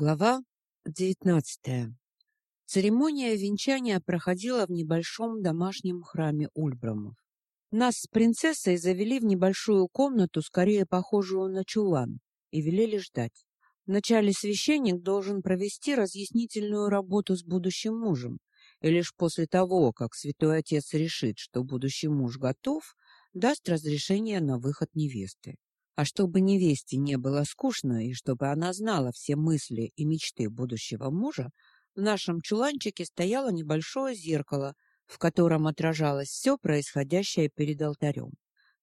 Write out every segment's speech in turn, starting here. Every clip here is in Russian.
Глава 19. Церемония венчания проходила в небольшом домашнем храме Ульбрамов. Нас с принцессой завели в небольшую комнату, скорее похожую на чулан, и велели ждать. Вначале священник должен провести разъяснительную работу с будущим мужем, и лишь после того, как святой отец решит, что будущий муж готов, даст разрешение на выход невесты. А чтобы невесте не было скучно и чтобы она знала все мысли и мечты будущего мужа, в нашем чуланчике стояло небольшое зеркало, в котором отражалось все происходящее перед алтарем.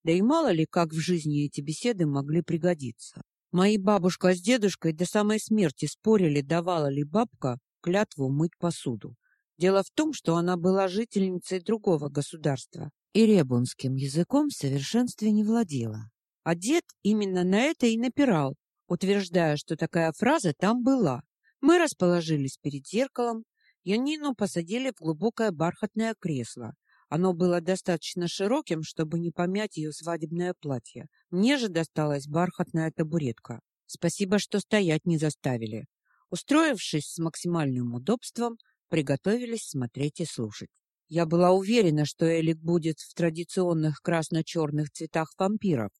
Да и мало ли, как в жизни эти беседы могли пригодиться. Мои бабушка с дедушкой до самой смерти спорили, давала ли бабка клятву мыть посуду. Дело в том, что она была жительницей другого государства и ребунским языком в совершенстве не владела. А дед именно на это и напирал, утверждая, что такая фраза там была. Мы расположились перед зеркалом, Янину посадили в глубокое бархатное кресло. Оно было достаточно широким, чтобы не помять ее свадебное платье. Мне же досталась бархатная табуретка. Спасибо, что стоять не заставили. Устроившись с максимальным удобством, приготовились смотреть и слушать. Я была уверена, что Элик будет в традиционных красно-черных цветах вампиров,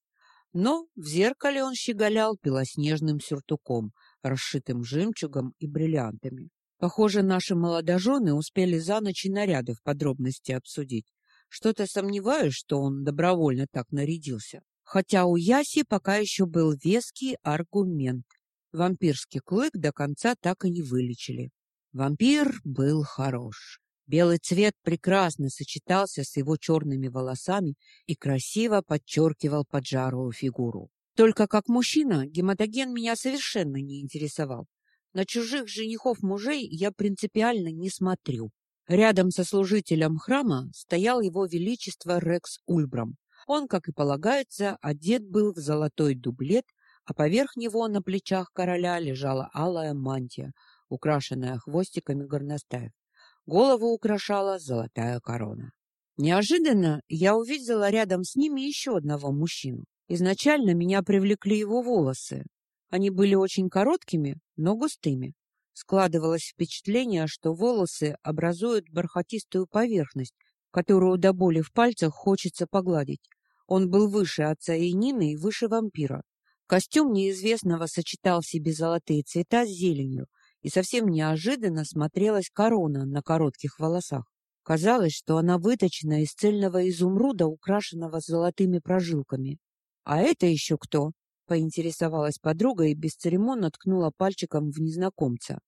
но в зеркале он щеголял белоснежным сюртуком, расшитым жемчугом и бриллиантами. Похоже, наши молодожены успели за ночь и наряды в подробности обсудить. Что-то сомневаюсь, что он добровольно так нарядился. Хотя у Яси пока еще был веский аргумент. Вампирский клык до конца так и не вылечили. Вампир был хорош. Белый цвет прекрасно сочетался с его черными волосами и красиво подчеркивал поджарую фигуру. Только как мужчина гематоген меня совершенно не интересовал. На чужих женихов мужей я принципиально не смотрю. Рядом со служителем храма стоял его величество Рекс Ульбрам. Он, как и полагается, одет был в золотой дублет, а поверх него на плечах короля лежала алая мантия, украшенная хвостиками горностаев. Голову украшала золотая корона. Неожиданно я увидела рядом с ними еще одного мужчину. Изначально меня привлекли его волосы. Они были очень короткими, но густыми. Складывалось впечатление, что волосы образуют бархатистую поверхность, которую до боли в пальцах хочется погладить. Он был выше отца и Нины и выше вампира. Костюм неизвестного сочетал в себе золотые цвета с зеленью, и совсем неожиданно смотрелась корона на коротких волосах. Казалось, что она выточена из цельного изумруда, украшенного золотыми прожилками. А это еще кто? поинтересовалась подруга и бесцеремонно ткнула пальчиком в незнакомца.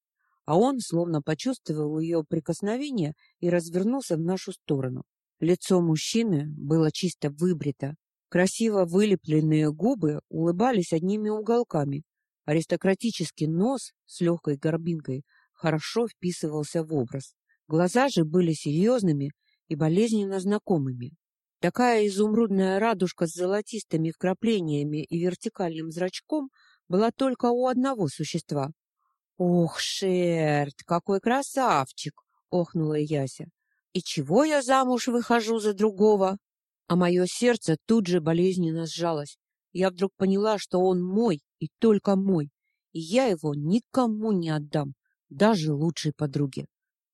А он, словно почувствовал ее прикосновение и развернулся в нашу сторону. Лицо мужчины было чисто выбрито, красиво вылепленные губы улыбались одними уголками, Аристократический нос с легкой горбинкой хорошо вписывался в образ. Глаза же были серьезными и болезненно знакомыми. Такая изумрудная радужка с золотистыми вкраплениями и вертикальным зрачком была только у одного существа. «Ох, Шерт, какой красавчик!» — охнула Яся. «И чего я замуж выхожу за другого?» А мое сердце тут же болезненно сжалось. Я вдруг поняла, что он мой и только мой, и я его никому не отдам, даже лучшей подруге.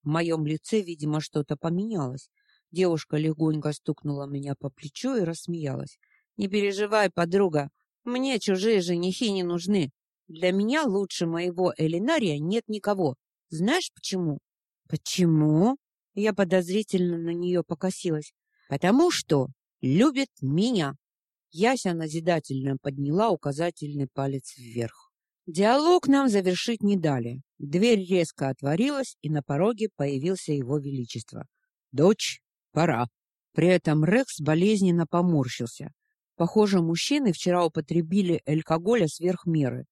В моем лице, видимо, что-то поменялось. Девушка легонько стукнула меня по плечу и рассмеялась. Не переживай, подруга, мне чужие женихи не нужны. Для меня лучше моего Элинария нет никого. Знаешь почему? Почему? Я подозрительно на нее покосилась. Потому что любит меня. Яся назидательно подняла указательный палец вверх. Диалог нам завершить не дали. Дверь резко отворилась, и на пороге появился его величество. «Дочь, пора». При этом Рекс болезненно поморщился. Похоже, мужчины вчера употребили алкоголя сверх меры.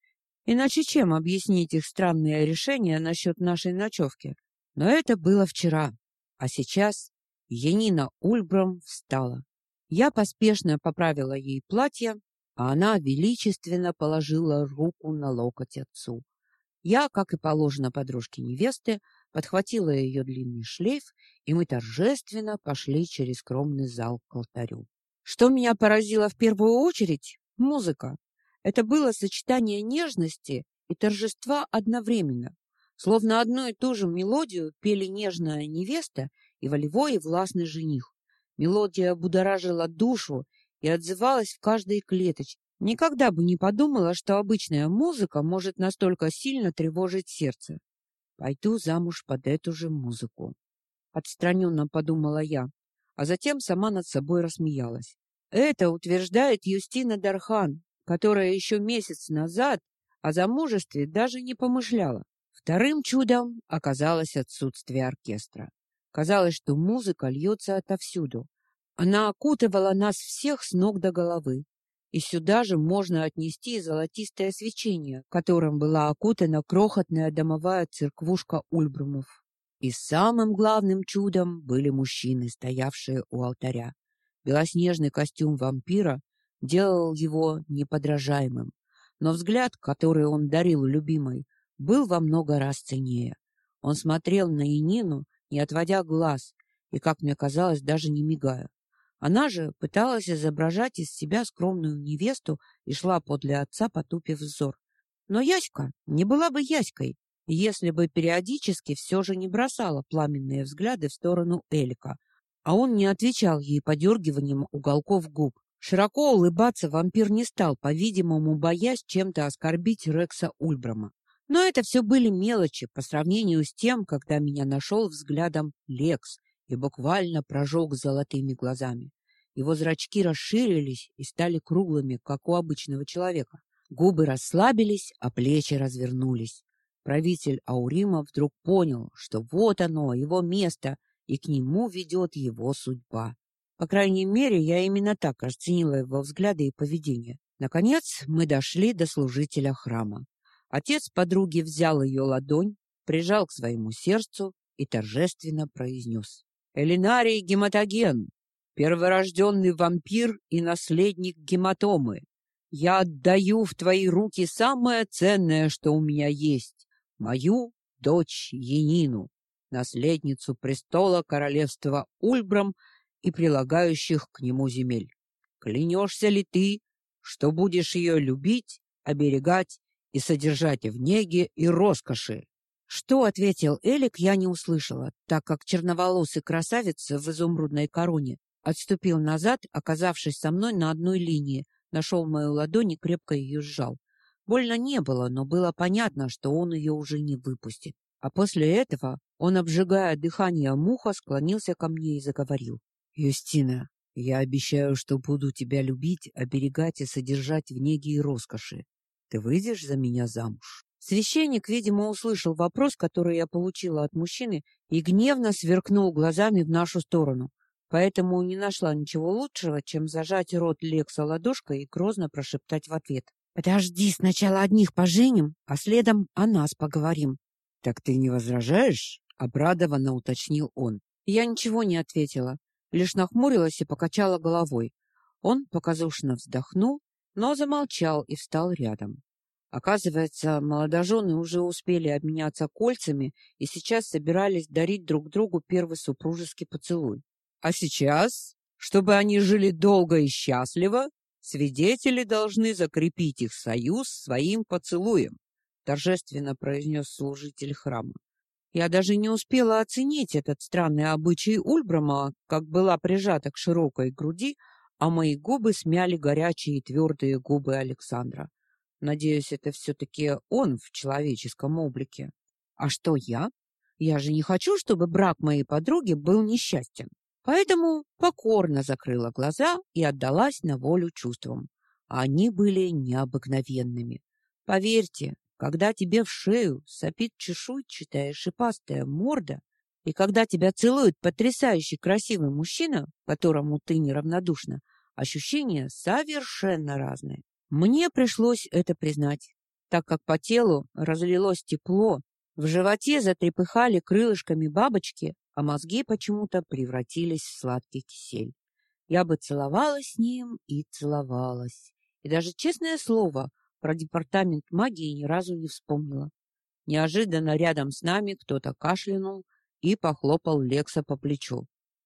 Иначе чем объяснить их странное решение насчет нашей ночевки? Но это было вчера. А сейчас Янина Ульбрам встала. Я поспешно поправила ей платье, а она величественно положила руку на локоть отцу. Я, как и положено подружке невесты, подхватила ее длинный шлейф, и мы торжественно пошли через скромный зал к алтарю. Что меня поразило в первую очередь музыка. Это было сочетание нежности и торжества одновременно. Словно одну и ту же мелодию пели нежная невеста и волевой и властный жених. Мелодия будоражила душу и отзывалась в каждой клеточке. Никогда бы не подумала, что обычная музыка может настолько сильно тревожить сердце. Пойду замуж под эту же музыку. Отстраненно подумала я, а затем сама над собой рассмеялась. Это утверждает Юстина Дархан, которая еще месяц назад о замужестве даже не помышляла. Вторым чудом оказалось отсутствие оркестра. Казалось, что музыка льется отовсюду. Она окутывала нас всех с ног до головы. И сюда же можно отнести золотистое свечение, которым была окутана крохотная домовая церквушка Ульбрумов. И самым главным чудом были мужчины, стоявшие у алтаря. Белоснежный костюм вампира делал его неподражаемым, но взгляд, который он дарил любимой, был во много раз ценнее. Он смотрел на Инину, не отводя глаз, и, как мне казалось, даже не мигая. Она же пыталась изображать из себя скромную невесту и шла подле отца, потупив взор. Но Яська не была бы Яськой, если бы периодически все же не бросала пламенные взгляды в сторону Элика, а он не отвечал ей подергиванием уголков губ. Широко улыбаться вампир не стал, по-видимому, боясь чем-то оскорбить Рекса Ульбрама. Но это все были мелочи по сравнению с тем, когда меня нашел взглядом Лекс и буквально прожег золотыми глазами. Его зрачки расширились и стали круглыми, как у обычного человека. Губы расслабились, а плечи развернулись. Правитель Аурима вдруг понял, что вот оно, его место, и к нему ведет его судьба. По крайней мере, я именно так расценила его взгляды и поведение. Наконец, мы дошли до служителя храма. Отец подруги взял ее ладонь, прижал к своему сердцу и торжественно произнес. «Элинарий гематоген, перворожденный вампир и наследник гематомы. Я отдаю в твои руки самое ценное, что у меня есть, мою дочь Енину наследницу престола королевства Ульбрам и прилагающих к нему земель. Клянешься ли ты, что будешь ее любить, оберегать и содержать в неге и роскоши? Что ответил Элик, я не услышала, так как черноволосый красавец в изумрудной короне отступил назад, оказавшись со мной на одной линии, нашел мою ладонь и крепко ее сжал. Больно не было, но было понятно, что он ее уже не выпустит. А после этого он, обжигая дыхание муха, склонился ко мне и заговорил. «Юстина, я обещаю, что буду тебя любить, оберегать и содержать в неге и роскоши. Ты выйдешь за меня замуж?» Священник, видимо, услышал вопрос, который я получила от мужчины, и гневно сверкнул глазами в нашу сторону. Поэтому не нашла ничего лучшего, чем зажать рот Лекса ладошкой и грозно прошептать в ответ. «Подожди, сначала одних поженим, а следом о нас поговорим». «Так ты не возражаешь?» обрадованно уточнил он. Я ничего не ответила, лишь нахмурилась и покачала головой. Он показушно вздохнул, но замолчал и встал рядом. Оказывается, молодожены уже успели обменяться кольцами и сейчас собирались дарить друг другу первый супружеский поцелуй. А сейчас, чтобы они жили долго и счастливо, свидетели должны закрепить их союз своим поцелуем, торжественно произнес служитель храма. Я даже не успела оценить этот странный обычай Ульбрама, как была прижата к широкой груди, а мои губы смяли горячие и твердые губы Александра. Надеюсь, это все-таки он в человеческом облике. А что я? Я же не хочу, чтобы брак моей подруги был несчастен. Поэтому покорно закрыла глаза и отдалась на волю чувствам. Они были необыкновенными. Поверьте, когда тебе в шею сопит чешуйчатая шипастая морда, и когда тебя целует потрясающий красивый мужчина, которому ты неравнодушна, ощущения совершенно разные. Мне пришлось это признать, так как по телу разлилось тепло, в животе затрепыхали крылышками бабочки, а мозги почему-то превратились в сладкий кисель. Я бы целовалась с ним и целовалась. И даже, честное слово, про департамент магии ни разу не вспомнила. Неожиданно рядом с нами кто-то кашлянул и похлопал Лекса по плечу.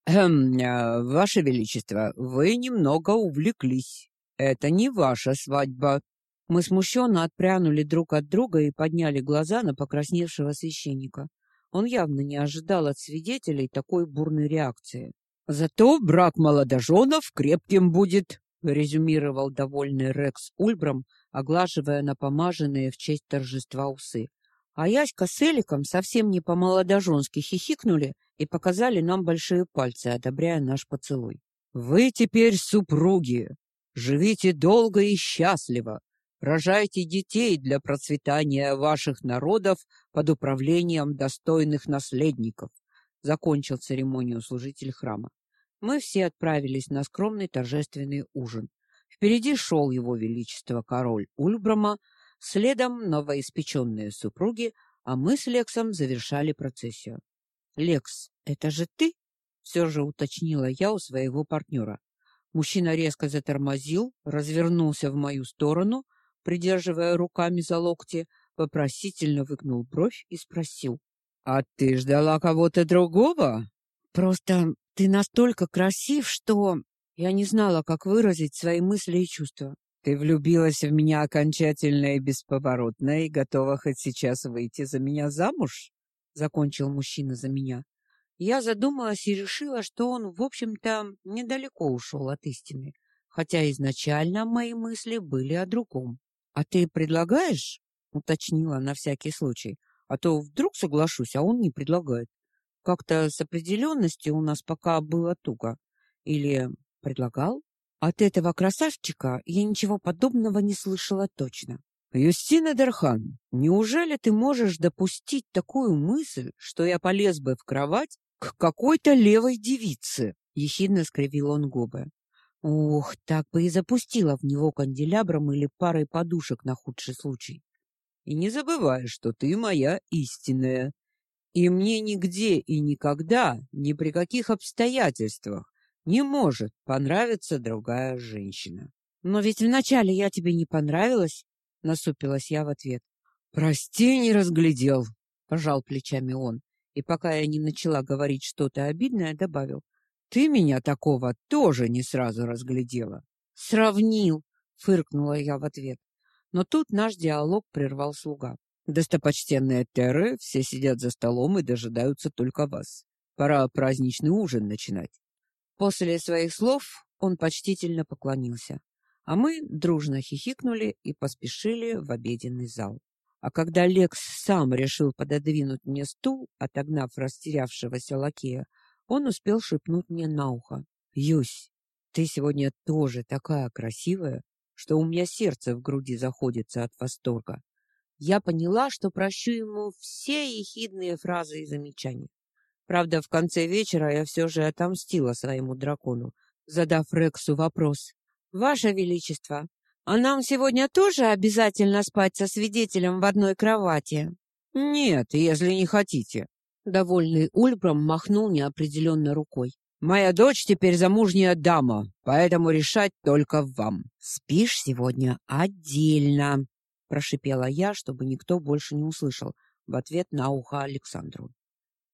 «Эм, э, ваше величество, вы немного увлеклись. Это не ваша свадьба. Мы смущенно отпрянули друг от друга и подняли глаза на покрасневшего священника. Он явно не ожидал от свидетелей такой бурной реакции. «Зато брак молодоженов крепким будет», — резюмировал довольный Рекс Ульбрам, оглаживая напомаженные в честь торжества усы. А Яська с Эликом совсем не по-молодоженски хихикнули и показали нам большие пальцы, одобряя наш поцелуй. «Вы теперь супруги! Живите долго и счастливо! Рожайте детей для процветания ваших народов под управлением достойных наследников!» Закончил церемонию служитель храма. Мы все отправились на скромный торжественный ужин. Впереди шел его величество король Ульбрама, следом новоиспеченные супруги, а мы с Лексом завершали процессию. «Лекс, это же ты?» — все же уточнила я у своего партнера. Мужчина резко затормозил, развернулся в мою сторону, придерживая руками за локти, вопросительно выгнул бровь и спросил. «А ты ждала кого-то другого?» «Просто ты настолько красив, что...» Я не знала, как выразить свои мысли и чувства. Ты влюбилась в меня окончательно и бесповоротно и готова хоть сейчас выйти за меня замуж? Закончил мужчина за меня. Я задумалась и решила, что он, в общем-то, недалеко ушел от истины, хотя изначально мои мысли были о другом. А ты предлагаешь? уточнила на всякий случай, а то вдруг соглашусь, а он не предлагает. Как-то с определенностью у нас пока было туго. Или предлагал? От этого красавчика я ничего подобного не слышала точно. Юстина Дерхан, неужели ты можешь допустить такую мысль, что я полез бы в кровать к какой-то левой девице? Ехидно скривил он губы. Ух, так бы и запустила в него канделябром или парой подушек на худший случай. И не забывай, что ты моя истинная. И мне нигде и никогда, ни при каких обстоятельствах не может понравиться другая женщина. Но ведь вначале я тебе не понравилась, насупилась я в ответ. Прости, не разглядел, пожал плечами он, и пока я не начала говорить что-то обидное, добавил: Ты меня такого тоже не сразу разглядела. Сравнил, фыркнула я в ответ. Но тут наш диалог прервал слуга. Достопочтенные Терры все сидят за столом и дожидаются только вас. Пора праздничный ужин начинать. После своих слов он почтительно поклонился, а мы дружно хихикнули и поспешили в обеденный зал. А когда Лекс сам решил пододвинуть мне стул, отогнав растерявшегося лакея, он успел шепнуть мне на ухо: "Юсь, ты сегодня тоже такая красивая, что у меня сердце в груди заходится от восторга". Я поняла, что прощу ему все ехидные фразы и замечания. Правда, в конце вечера я все же отомстила своему дракону, задав Рексу вопрос. «Ваше Величество, а нам сегодня тоже обязательно спать со свидетелем в одной кровати?» «Нет, если не хотите». Довольный Ульбрам махнул неопределенно рукой. «Моя дочь теперь замужняя дама, поэтому решать только вам». «Спишь сегодня отдельно», — прошипела я, чтобы никто больше не услышал, в ответ на ухо Александру.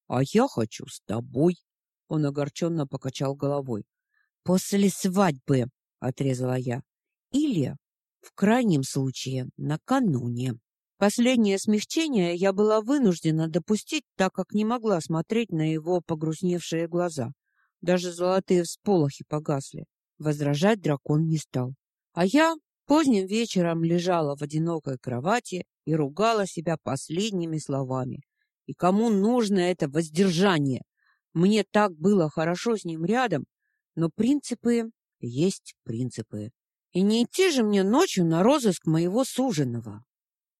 А я хочу с тобой. Он огорченно покачал головой. После свадьбы, отрезала я. Или в крайнем случае накануне. Последнее смягчение я была вынуждена допустить, так как не могла смотреть на его погрустневшие глаза. Даже золотые всполохи погасли. Возражать дракон не стал. А я поздним вечером лежала в одинокой кровати и ругала себя последними словами. И кому нужно это воздержание? Мне так было хорошо с ним рядом, но принципы есть принципы. И не идти же мне ночью на розыск моего суженого.